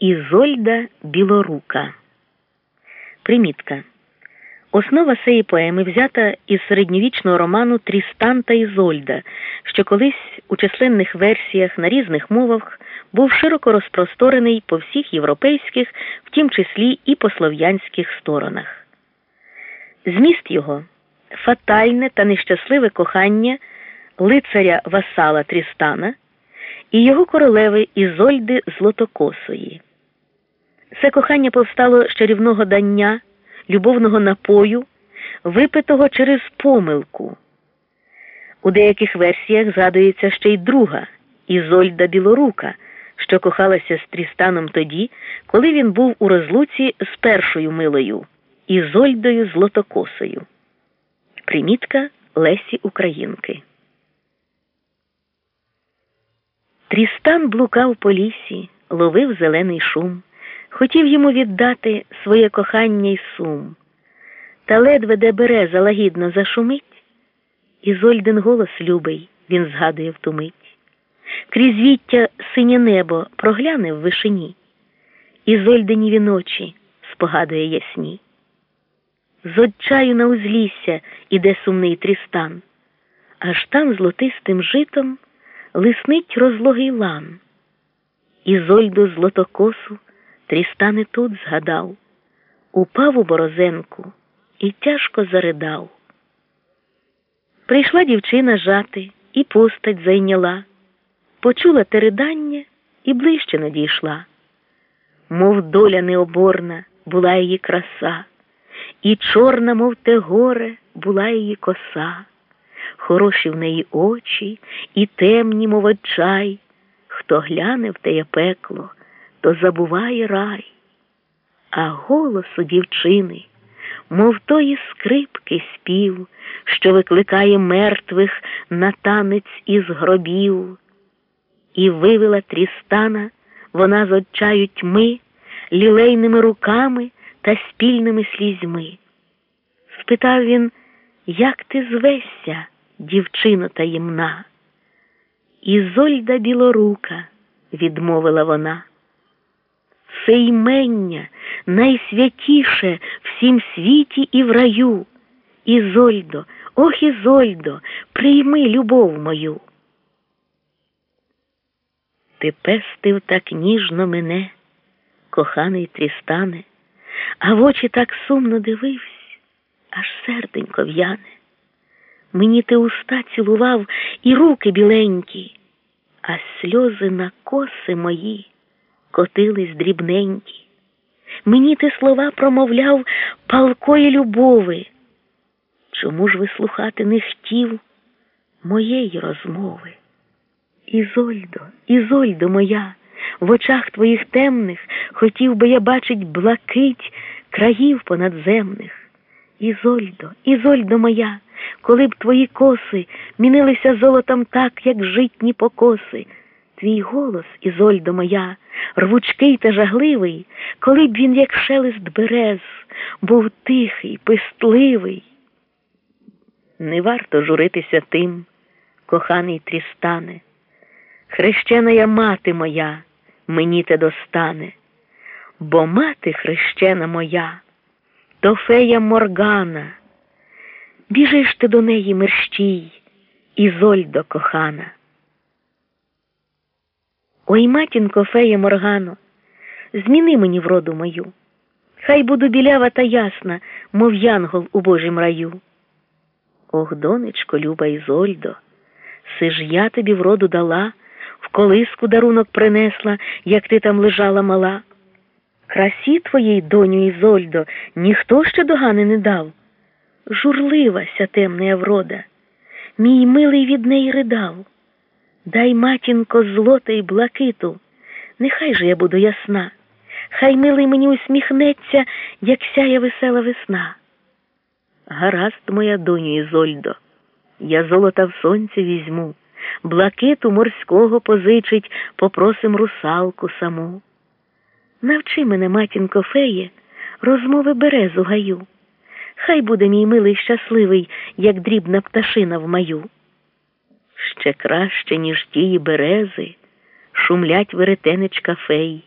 Ізольда Білорука. Примітка. Основа цієї поеми взята із середньовічного роману Трістан та Ізольда, що колись у численних версіях на різних мовах був широко розпросторений по всіх європейських, в тім числі і по слов'янських сторонах. Зміст його фатальне та нещасливе кохання лицаря Васала Трістана і його королеви Ізольди Злотокосої. Це кохання повстало з чарівного дання, любовного напою, випитого через помилку. У деяких версіях згадується ще й друга Ізольда Білорука, що кохалася з Трістаном тоді, коли він був у розлуці з першою милою Ізольдою Злотокосою. Примітка Лесі Українки. Трістан блукав по лісі, ловив зелений шум, хотів йому віддати своє кохання й сум. Та ледве де береза лагідно зашумить, і Зольден голос любий він згадує в ту. Крізь віття синє небо прогляне в вишині, і Зольденіві ночі спогадує ясні. З отчаю на узлісся іде сумний трістан, аж там злотистим житом лиснить розлогий лан. Ізольду злотокосу Трістан і тут згадав, упав у борозенку і тяжко заридав. Прийшла дівчина жати і постать зайняла, почула те ридання і ближче надійшла. Мов доля необорна була її краса, і чорна, мов те горе, була її коса хороші в неї очі і темні, мов очай. Хто гляне в теє пекло, то забуває рай. А голос у дівчини, мов тої скрипки спів, що викликає мертвих на танець із гробів. І вивела трістана вона з отчаю тьми, лілейними руками та спільними слізьми. Спитав він, як ти звешся? дівчино таємна. Ізольда білорука, відмовила вона. Це ймення найсвятіше всім світі і в раю. Ізольдо, ох, Ізольдо, прийми любов мою. Ти пестив так ніжно мене, коханий трістане, а в очі так сумно дивився, аж серденько в'яне. Мені ти уста цілував і руки біленькі, а сльози на коси мої котились дрібненькі. Мені ти слова промовляв палкої любови. Чому ж ви слухати не хотів моєї розмови? Ізольдо, Ізольдо моя, в очах твоїх темних хотів би я бачить блакить країв понадземних. Ізольдо, Ізольдо моя коли б твої коси мінилися золотом так, як житні покоси. Твій голос, Ізольдо моя, рвучкий та жагливий, коли б він, як шелест берез, був тихий, пистливий. Не варто журитися тим, коханий трістане, хрещена я мати моя, мені те достане, бо мати хрещена моя, то фея Моргана. Біжиш ти до неї мерщій, Ізольдо кохана. Ой, матінко, фея Моргано, зміни мені вроду мою, хай буду білява та ясна, мов янгол у Божім раю. Ох, донечко, люба Ізольдо, си ж я тобі вроду дала, в колиску дарунок принесла, як ти там лежала мала. Красі твоїй, доню Ізольдо, ніхто ще догани не дав журливася темна врода, мій милий від неї ридав. Дай, матінко, злота й блакиту, нехай же я буду ясна, хай милий мені усміхнеться, як сяє весела весна. Гаразд, моя доню Ізольдо, я золота в сонці візьму, блакиту морського позичить, попросим русалку саму. Навчи мене, матінко феє, розмови березу гаю. Хай буде мій милий щасливий, як дрібна пташина в маю. Ще краще, ніж тії берези, шумлять веретенечка фей.